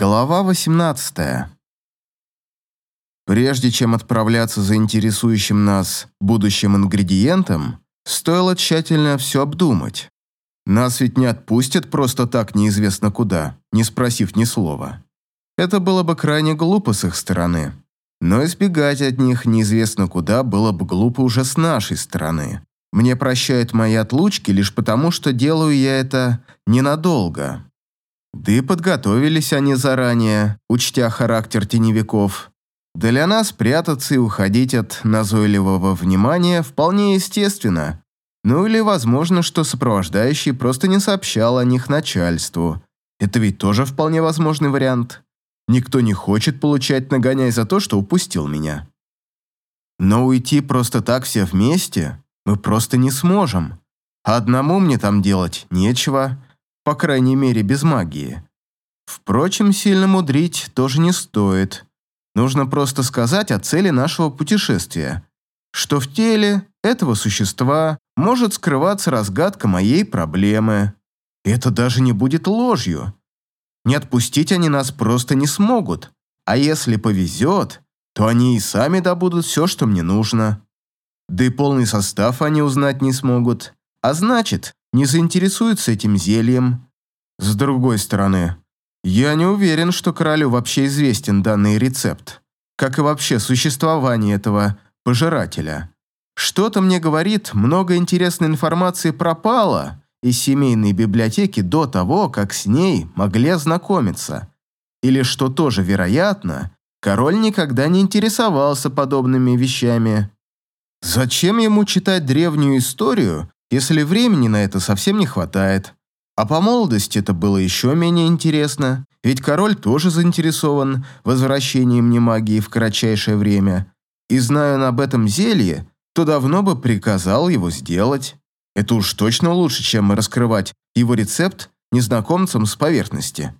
Глава 18. Прежде чем отправляться за интересующим нас будущим ингредиентом, стоило тщательно все обдумать. Нас ведь не отпустят просто так неизвестно куда, не спросив ни слова. Это было бы крайне глупо с их стороны. Но избегать от них неизвестно куда было бы глупо уже с нашей стороны. Мне прощают мои отлучки лишь потому, что делаю я это ненадолго. Да и подготовились они заранее, учтя характер теневиков. Для нас прятаться и уходить от назойливого внимания вполне естественно. Ну или возможно, что сопровождающий просто не сообщал о них начальству. Это ведь тоже вполне возможный вариант. Никто не хочет получать нагоняй за то, что упустил меня. Но уйти просто так все вместе мы просто не сможем. Одному мне там делать нечего, по крайней мере, без магии. Впрочем, сильно мудрить тоже не стоит. Нужно просто сказать о цели нашего путешествия, что в теле этого существа может скрываться разгадка моей проблемы. Это даже не будет ложью. Не отпустить они нас просто не смогут, а если повезет, то они и сами добудут все, что мне нужно. Да и полный состав они узнать не смогут, а значит, не заинтересуются этим зельем. С другой стороны, я не уверен, что королю вообще известен данный рецепт, как и вообще существование этого пожирателя. Что-то мне говорит, много интересной информации пропало из семейной библиотеки до того, как с ней могли ознакомиться. Или, что тоже вероятно, король никогда не интересовался подобными вещами. Зачем ему читать древнюю историю, если времени на это совсем не хватает? А по молодости это было еще менее интересно, ведь король тоже заинтересован в возвращении мне магии в кратчайшее время. И зная он об этом зелье, то давно бы приказал его сделать. Это уж точно лучше, чем раскрывать его рецепт незнакомцам с поверхности.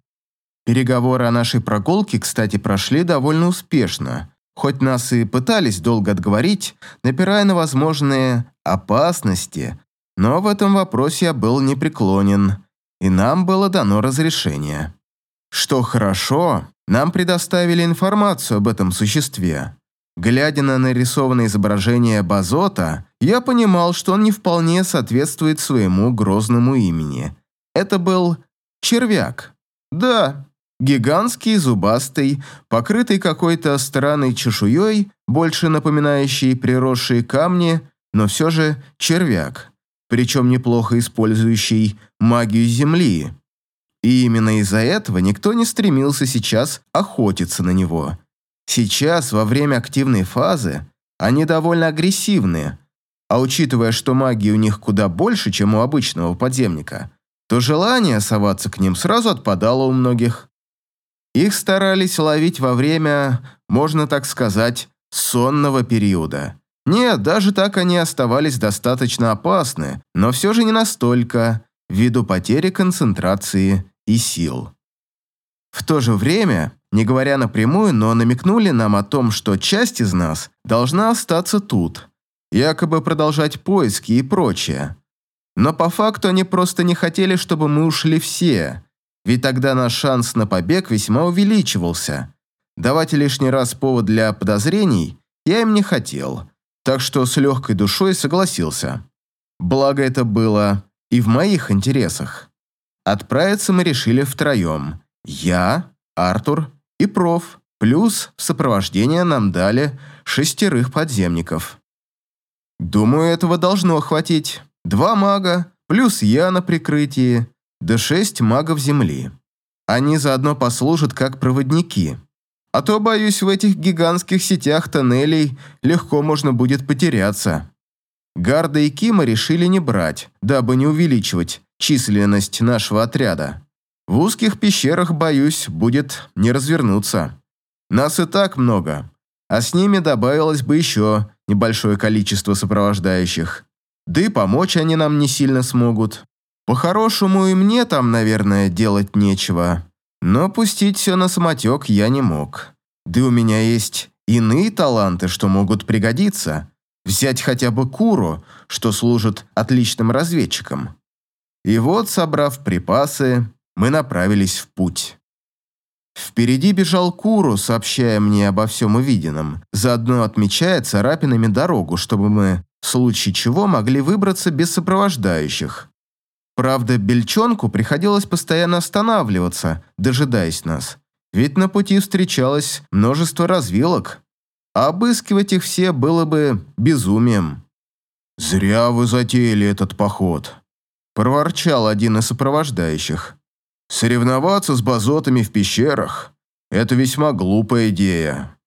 Переговоры о нашей прогулке, кстати, прошли довольно успешно. Хоть нас и пытались долго отговорить, напирая на возможные опасности, но в этом вопросе я был непреклонен, и нам было дано разрешение. Что хорошо, нам предоставили информацию об этом существе. Глядя на нарисованное изображение Базота, я понимал, что он не вполне соответствует своему грозному имени. Это был червяк. Да, Гигантский, зубастый, покрытый какой-то странной чешуей, больше напоминающий приросшие камни, но все же червяк, причем неплохо использующий магию Земли. И именно из-за этого никто не стремился сейчас охотиться на него. Сейчас, во время активной фазы, они довольно агрессивны, а учитывая, что магии у них куда больше, чем у обычного подземника, то желание соваться к ним сразу отпадало у многих. Их старались ловить во время, можно так сказать, сонного периода. Нет, даже так они оставались достаточно опасны, но все же не настолько, ввиду потери концентрации и сил. В то же время, не говоря напрямую, но намекнули нам о том, что часть из нас должна остаться тут, якобы продолжать поиски и прочее. Но по факту они просто не хотели, чтобы мы ушли все, ведь тогда наш шанс на побег весьма увеличивался. Давать лишний раз повод для подозрений я им не хотел, так что с легкой душой согласился. Благо это было и в моих интересах. Отправиться мы решили втроем. Я, Артур и проф, плюс в сопровождение нам дали шестерых подземников. Думаю, этого должно хватить. Два мага, плюс я на прикрытии, да шесть магов Земли. Они заодно послужат как проводники. А то, боюсь, в этих гигантских сетях тоннелей легко можно будет потеряться. Гарда и Кима решили не брать, дабы не увеличивать численность нашего отряда. В узких пещерах, боюсь, будет не развернуться. Нас и так много, а с ними добавилось бы еще небольшое количество сопровождающих. Да и помочь они нам не сильно смогут. По-хорошему и мне там, наверное, делать нечего. Но пустить все на самотек я не мог. Да у меня есть иные таланты, что могут пригодиться. Взять хотя бы Куру, что служит отличным разведчиком. И вот, собрав припасы, мы направились в путь. Впереди бежал Куру, сообщая мне обо всем увиденном, заодно отмечая царапинами дорогу, чтобы мы, в случае чего, могли выбраться без сопровождающих. Правда, Бельчонку приходилось постоянно останавливаться, дожидаясь нас, ведь на пути встречалось множество развилок, а обыскивать их все было бы безумием. «Зря вы затеяли этот поход», – проворчал один из сопровождающих. Соревноваться с базотами в пещерах – это весьма глупая идея.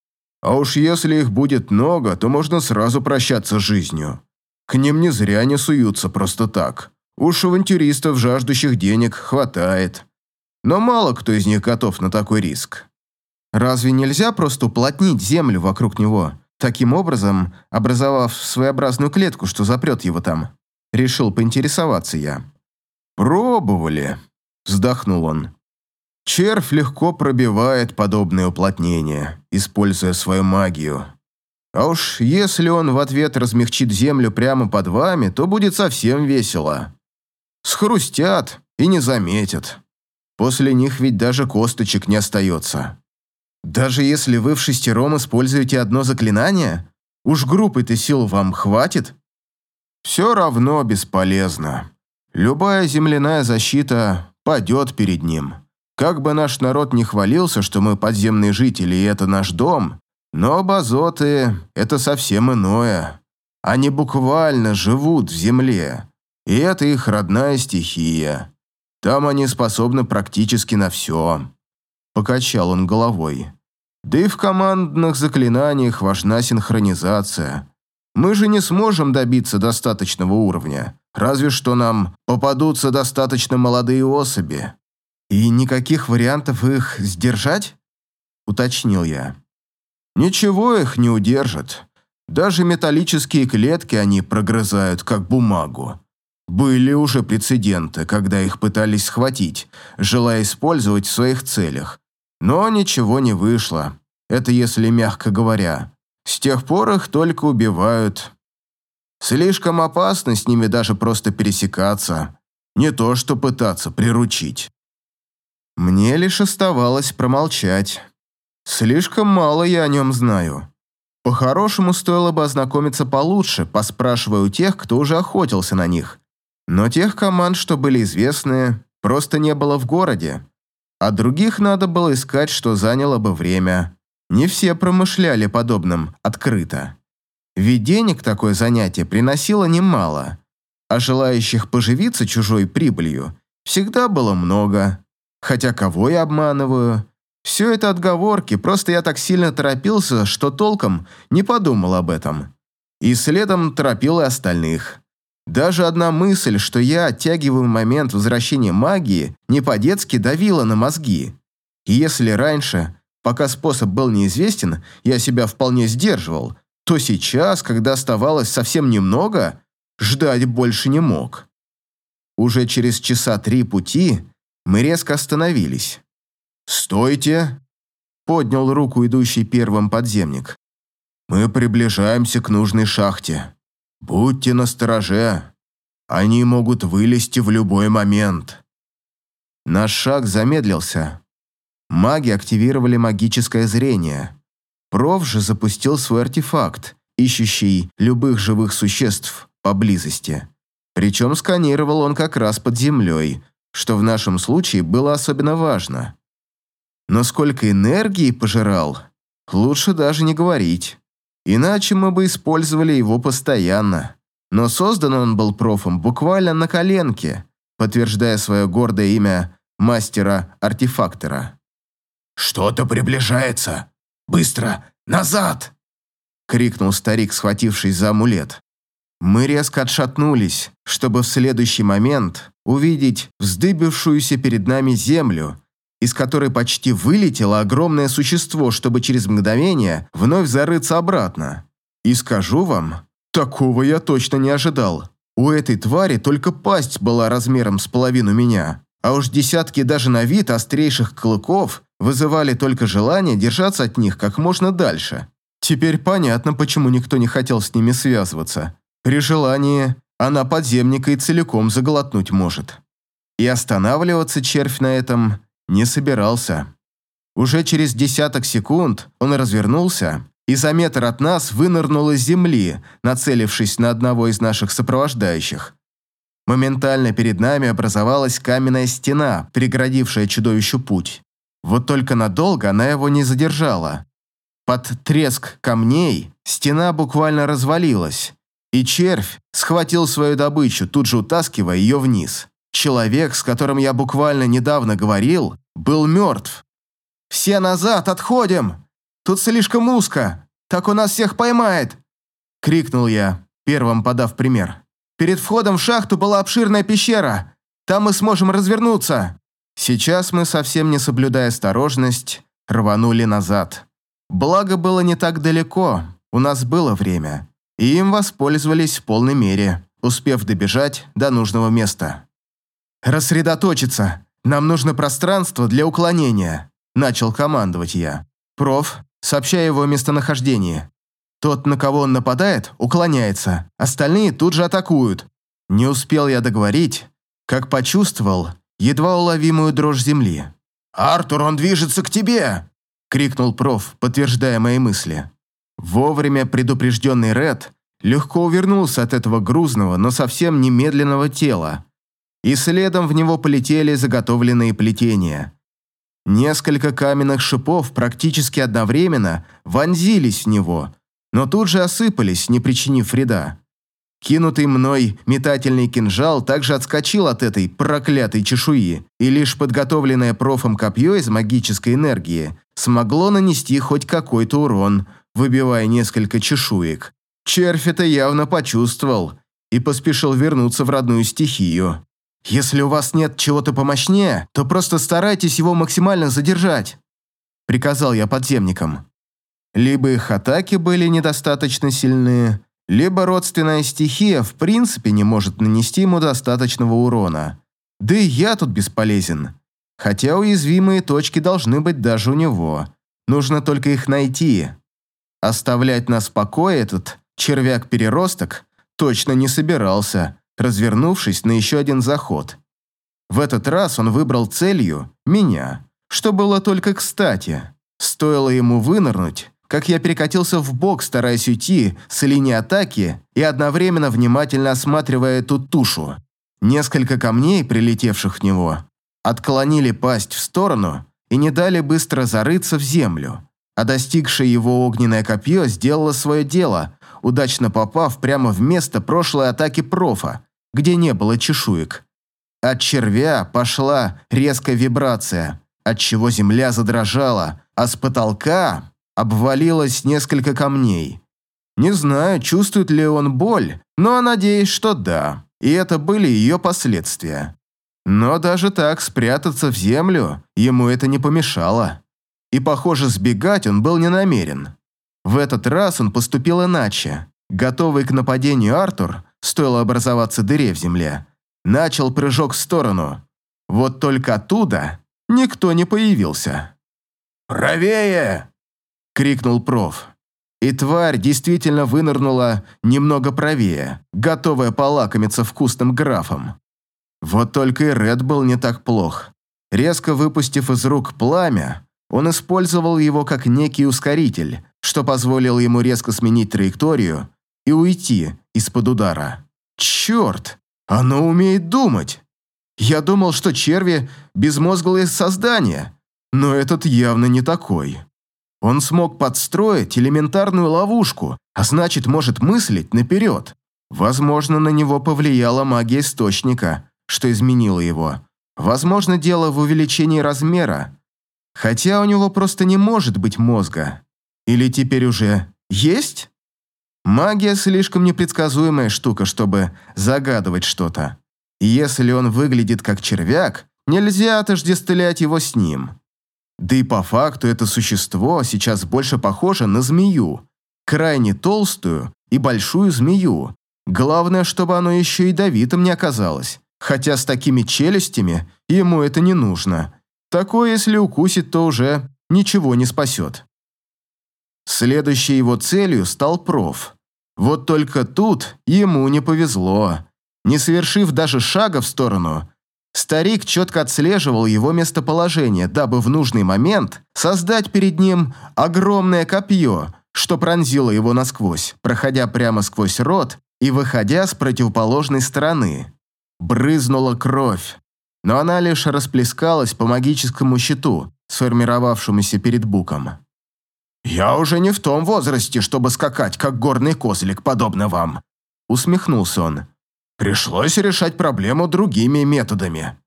А уж если их будет много, то можно сразу прощаться с жизнью. К ним не зря не суются просто так. Уж авантюристов, жаждущих денег, хватает. Но мало кто из них готов на такой риск. Разве нельзя просто уплотнить землю вокруг него, таким образом образовав своеобразную клетку, что запрет его там? Решил поинтересоваться я. Пробовали, Вздохнул он. Червь легко пробивает подобные уплотнения, используя свою магию. А уж если он в ответ размягчит землю прямо под вами, то будет совсем весело. Схрустят и не заметят. После них ведь даже косточек не остается. Даже если вы в шестером используете одно заклинание, уж группы-то сил вам хватит? Все равно бесполезно. Любая земляная защита падет перед ним. Как бы наш народ не хвалился, что мы подземные жители и это наш дом, но базоты – это совсем иное. Они буквально живут в земле, и это их родная стихия. Там они способны практически на все. Покачал он головой. Да и в командных заклинаниях важна синхронизация. Мы же не сможем добиться достаточного уровня, разве что нам попадутся достаточно молодые особи. И никаких вариантов их сдержать? Уточнил я. Ничего их не удержит. Даже металлические клетки они прогрызают, как бумагу. Были уже прецеденты, когда их пытались схватить, желая использовать в своих целях. Но ничего не вышло. Это если мягко говоря. С тех пор их только убивают. Слишком опасно с ними даже просто пересекаться. Не то, что пытаться приручить. Мне лишь оставалось промолчать. Слишком мало я о нем знаю. По-хорошему, стоило бы ознакомиться получше, поспрашивая у тех, кто уже охотился на них. Но тех команд, что были известны, просто не было в городе. А других надо было искать, что заняло бы время. Не все промышляли подобным открыто. Ведь денег такое занятие приносило немало, а желающих поживиться чужой прибылью всегда было много. Хотя кого я обманываю? Все это отговорки, просто я так сильно торопился, что толком не подумал об этом. И следом торопил и остальных. Даже одна мысль, что я оттягиваю момент возвращения магии, не по-детски давила на мозги. И если раньше Пока способ был неизвестен, я себя вполне сдерживал, то сейчас, когда оставалось совсем немного, ждать больше не мог. Уже через часа три пути мы резко остановились. «Стойте!» – поднял руку идущий первым подземник. «Мы приближаемся к нужной шахте. Будьте настороже. Они могут вылезти в любой момент». Наш шаг замедлился, Маги активировали магическое зрение. Проф же запустил свой артефакт, ищущий любых живых существ поблизости. Причем сканировал он как раз под землей, что в нашем случае было особенно важно. Но сколько энергии пожирал, лучше даже не говорить. Иначе мы бы использовали его постоянно. Но создан он был профом буквально на коленке, подтверждая свое гордое имя мастера-артефактора. «Что-то приближается! Быстро! Назад!» — крикнул старик, схватившись за амулет. Мы резко отшатнулись, чтобы в следующий момент увидеть вздыбившуюся перед нами землю, из которой почти вылетело огромное существо, чтобы через мгновение вновь зарыться обратно. И скажу вам, такого я точно не ожидал. У этой твари только пасть была размером с половину меня, а уж десятки даже на вид острейших клыков вызывали только желание держаться от них как можно дальше. Теперь понятно, почему никто не хотел с ними связываться. При желании она подземника и целиком заглотнуть может. И останавливаться червь на этом не собирался. Уже через десяток секунд он развернулся и за метр от нас вынырнул из земли, нацелившись на одного из наших сопровождающих. Моментально перед нами образовалась каменная стена, преградившая чудовищу путь. Вот только надолго она его не задержала. Под треск камней стена буквально развалилась, и червь схватил свою добычу, тут же утаскивая ее вниз. Человек, с которым я буквально недавно говорил, был мертв. «Все назад, отходим! Тут слишком узко, так у нас всех поймает!» Крикнул я, первым подав пример. «Перед входом в шахту была обширная пещера, там мы сможем развернуться!» Сейчас мы, совсем не соблюдая осторожность, рванули назад. Благо было не так далеко, у нас было время, и им воспользовались в полной мере, успев добежать до нужного места. «Рассредоточиться! Нам нужно пространство для уклонения!» Начал командовать я. «Проф, сообщай его местонахождение. Тот, на кого он нападает, уклоняется, остальные тут же атакуют». Не успел я договорить, как почувствовал едва уловимую дрожь земли. «Артур, он движется к тебе!» — крикнул проф, подтверждая мои мысли. Вовремя предупрежденный Ред легко увернулся от этого грузного, но совсем немедленного тела, и следом в него полетели заготовленные плетения. Несколько каменных шипов практически одновременно вонзились в него, но тут же осыпались, не причинив вреда. Кинутый мной метательный кинжал также отскочил от этой проклятой чешуи, и лишь подготовленное профом копье из магической энергии смогло нанести хоть какой-то урон, выбивая несколько чешуек. Червь это явно почувствовал и поспешил вернуться в родную стихию. Если у вас нет чего-то помощнее, то просто старайтесь его максимально задержать», – приказал я подземникам. Либо их атаки были недостаточно сильны, либо родственная стихия в принципе не может нанести ему достаточного урона. Да и я тут бесполезен. Хотя уязвимые точки должны быть даже у него. Нужно только их найти. Оставлять нас в покое этот червяк-переросток точно не собирался – развернувшись на еще один заход. В этот раз он выбрал целью меня, что было только кстати. Стоило ему вынырнуть, как я перекатился в бок, стараясь уйти с линии атаки и одновременно внимательно осматривая эту тушу. Несколько камней, прилетевших в него, отклонили пасть в сторону и не дали быстро зарыться в землю, а достигшее его огненное копье сделало свое дело, удачно попав прямо в место прошлой атаки профа, где не было чешуек. От червя пошла резкая вибрация, отчего земля задрожала, а с потолка обвалилось несколько камней. Не знаю, чувствует ли он боль, но надеюсь, что да, и это были ее последствия. Но даже так спрятаться в землю ему это не помешало. И, похоже, сбегать он был не намерен. В этот раз он поступил иначе. Готовый к нападению Артур стоило образоваться дыре в земле, начал прыжок в сторону. Вот только оттуда никто не появился. «Правее!» — крикнул проф. И тварь действительно вынырнула немного правее, готовая полакомиться вкусным графом. Вот только и Ред был не так плох. Резко выпустив из рук пламя, он использовал его как некий ускоритель, что позволило ему резко сменить траекторию и уйти из-под удара. Черт, оно умеет думать. Я думал, что черви – безмозглые создания, но этот явно не такой. Он смог подстроить элементарную ловушку, а значит, может мыслить наперед. Возможно, на него повлияла магия источника, что изменило его. Возможно, дело в увеличении размера. Хотя у него просто не может быть мозга. Или теперь уже есть? Магия слишком непредсказуемая штука, чтобы загадывать что-то. И если он выглядит как червяк, нельзя отождествлять его с ним. Да и по факту это существо сейчас больше похоже на змею. Крайне толстую и большую змею. Главное, чтобы оно еще ядовитым не оказалось. Хотя с такими челюстями ему это не нужно. Такое, если укусит, то уже ничего не спасет. Следующей его целью стал проф. Вот только тут ему не повезло. Не совершив даже шага в сторону, Старик четко отслеживал его местоположение, дабы в нужный момент создать перед ним огромное копье, что пронзило его насквозь, проходя прямо сквозь рот и выходя с противоположной стороны. Брызнула кровь, но она лишь расплескалась по магическому щиту, сформировавшемуся перед Буком. «Я уже не в том возрасте, чтобы скакать, как горный козлик, подобно вам», усмехнулся он. «Пришлось решать проблему другими методами».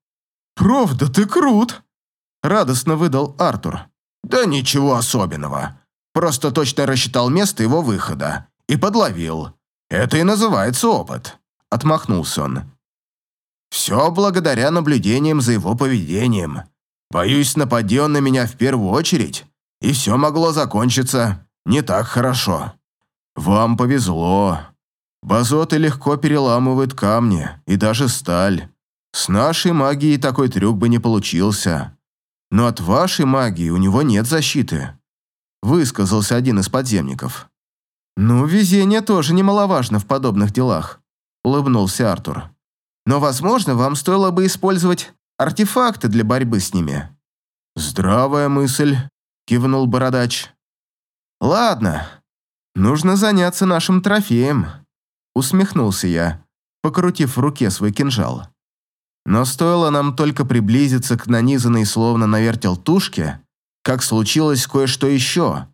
«Правда, ты крут!» радостно выдал Артур. «Да ничего особенного. Просто точно рассчитал место его выхода и подловил. Это и называется опыт», отмахнулся он. «Все благодаря наблюдениям за его поведением. Боюсь, напади он на меня в первую очередь, и все могло закончиться не так хорошо. Вам повезло. Базоты легко переламывают камни и даже сталь. С нашей магией такой трюк бы не получился. Но от вашей магии у него нет защиты. Высказался один из подземников. Ну, везение тоже немаловажно в подобных делах, улыбнулся Артур. Но, возможно, вам стоило бы использовать артефакты для борьбы с ними. Здравая мысль, кивнул бородач. Ладно, нужно заняться нашим трофеем, усмехнулся я, покрутив в руке свой кинжал. Но стоило нам только приблизиться к нанизанной словно на вертел тушке, как случилось кое-что еще.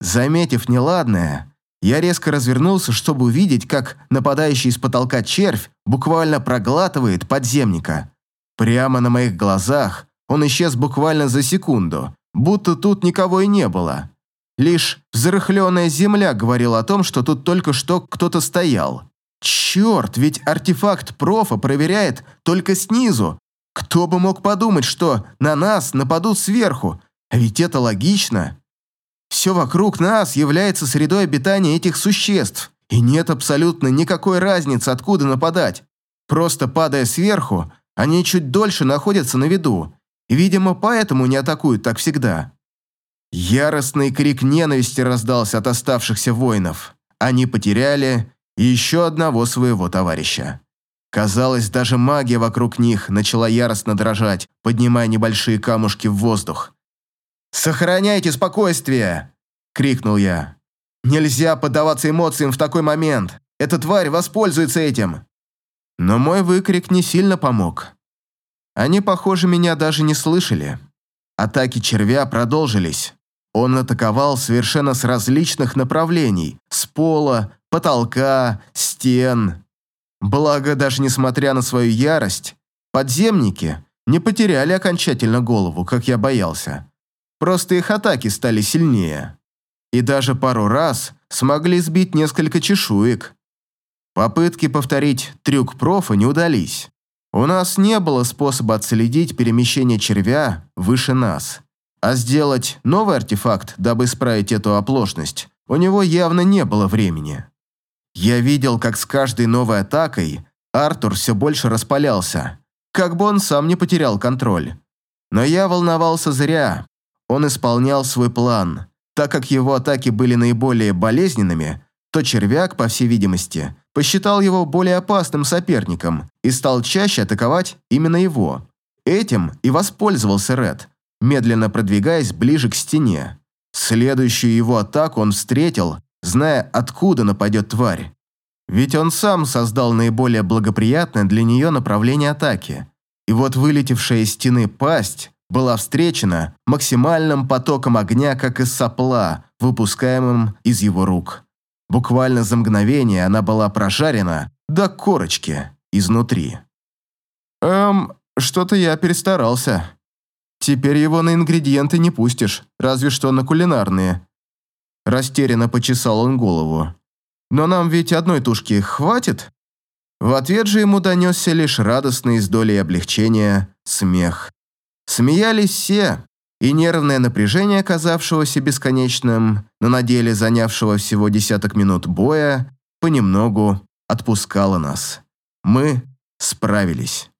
Заметив неладное, я резко развернулся, чтобы увидеть, как нападающий из потолка червь буквально проглатывает подземника. Прямо на моих глазах он исчез буквально за секунду, будто тут никого и не было. Лишь взрыхленная земля говорила о том, что тут только что кто-то стоял. Черт, ведь артефакт профа проверяет только снизу. Кто бы мог подумать, что на нас нападут сверху? А ведь это логично. Все вокруг нас является средой обитания этих существ, и нет абсолютно никакой разницы, откуда нападать. Просто падая сверху, они чуть дольше находятся на виду, видимо, поэтому не атакуют так всегда. Яростный крик ненависти раздался от оставшихся воинов. Они потеряли еще одного своего товарища. Казалось, даже магия вокруг них начала яростно дрожать, поднимая небольшие камушки в воздух. «Сохраняйте спокойствие!» – крикнул я. «Нельзя поддаваться эмоциям в такой момент! Эта тварь воспользуется этим!» Но мой выкрик не сильно помог. Они, похоже, меня даже не слышали. Атаки червя продолжились. Он атаковал совершенно с различных направлений – с пола, потолка, стен. Благо, даже несмотря на свою ярость, подземники не потеряли окончательно голову, как я боялся. Просто их атаки стали сильнее. И даже пару раз смогли сбить несколько чешуек. Попытки повторить трюк профа не удались. У нас не было способа отследить перемещение червя выше нас. А сделать новый артефакт, дабы исправить эту оплошность, у него явно не было времени. Я видел, как с каждой новой атакой Артур все больше распалялся, как бы он сам не потерял контроль. Но я волновался зря. Он исполнял свой план. Так как его атаки были наиболее болезненными, то червяк, по всей видимости, посчитал его более опасным соперником и стал чаще атаковать именно его. Этим и воспользовался Ред, медленно продвигаясь ближе к стене. Следующую его атаку он встретил, зная, откуда нападет тварь. Ведь он сам создал наиболее благоприятное для нее направление атаки. И вот вылетевшая из стены пасть была встречена максимальным потоком огня, как из сопла, выпускаемым из его рук. Буквально за мгновение она была прожарена до корочки изнутри. «Эм, что-то я перестарался. Теперь его на ингредиенты не пустишь, разве что на кулинарные». Растерянно почесал он голову. «Но нам ведь одной тушки хватит?» В ответ же ему донесся лишь радостный из доли облегчения смех. Смеялись все, и нервное напряжение, оказавшегося бесконечным, но на деле занявшего всего десяток минут боя, понемногу отпускало нас. Мы справились.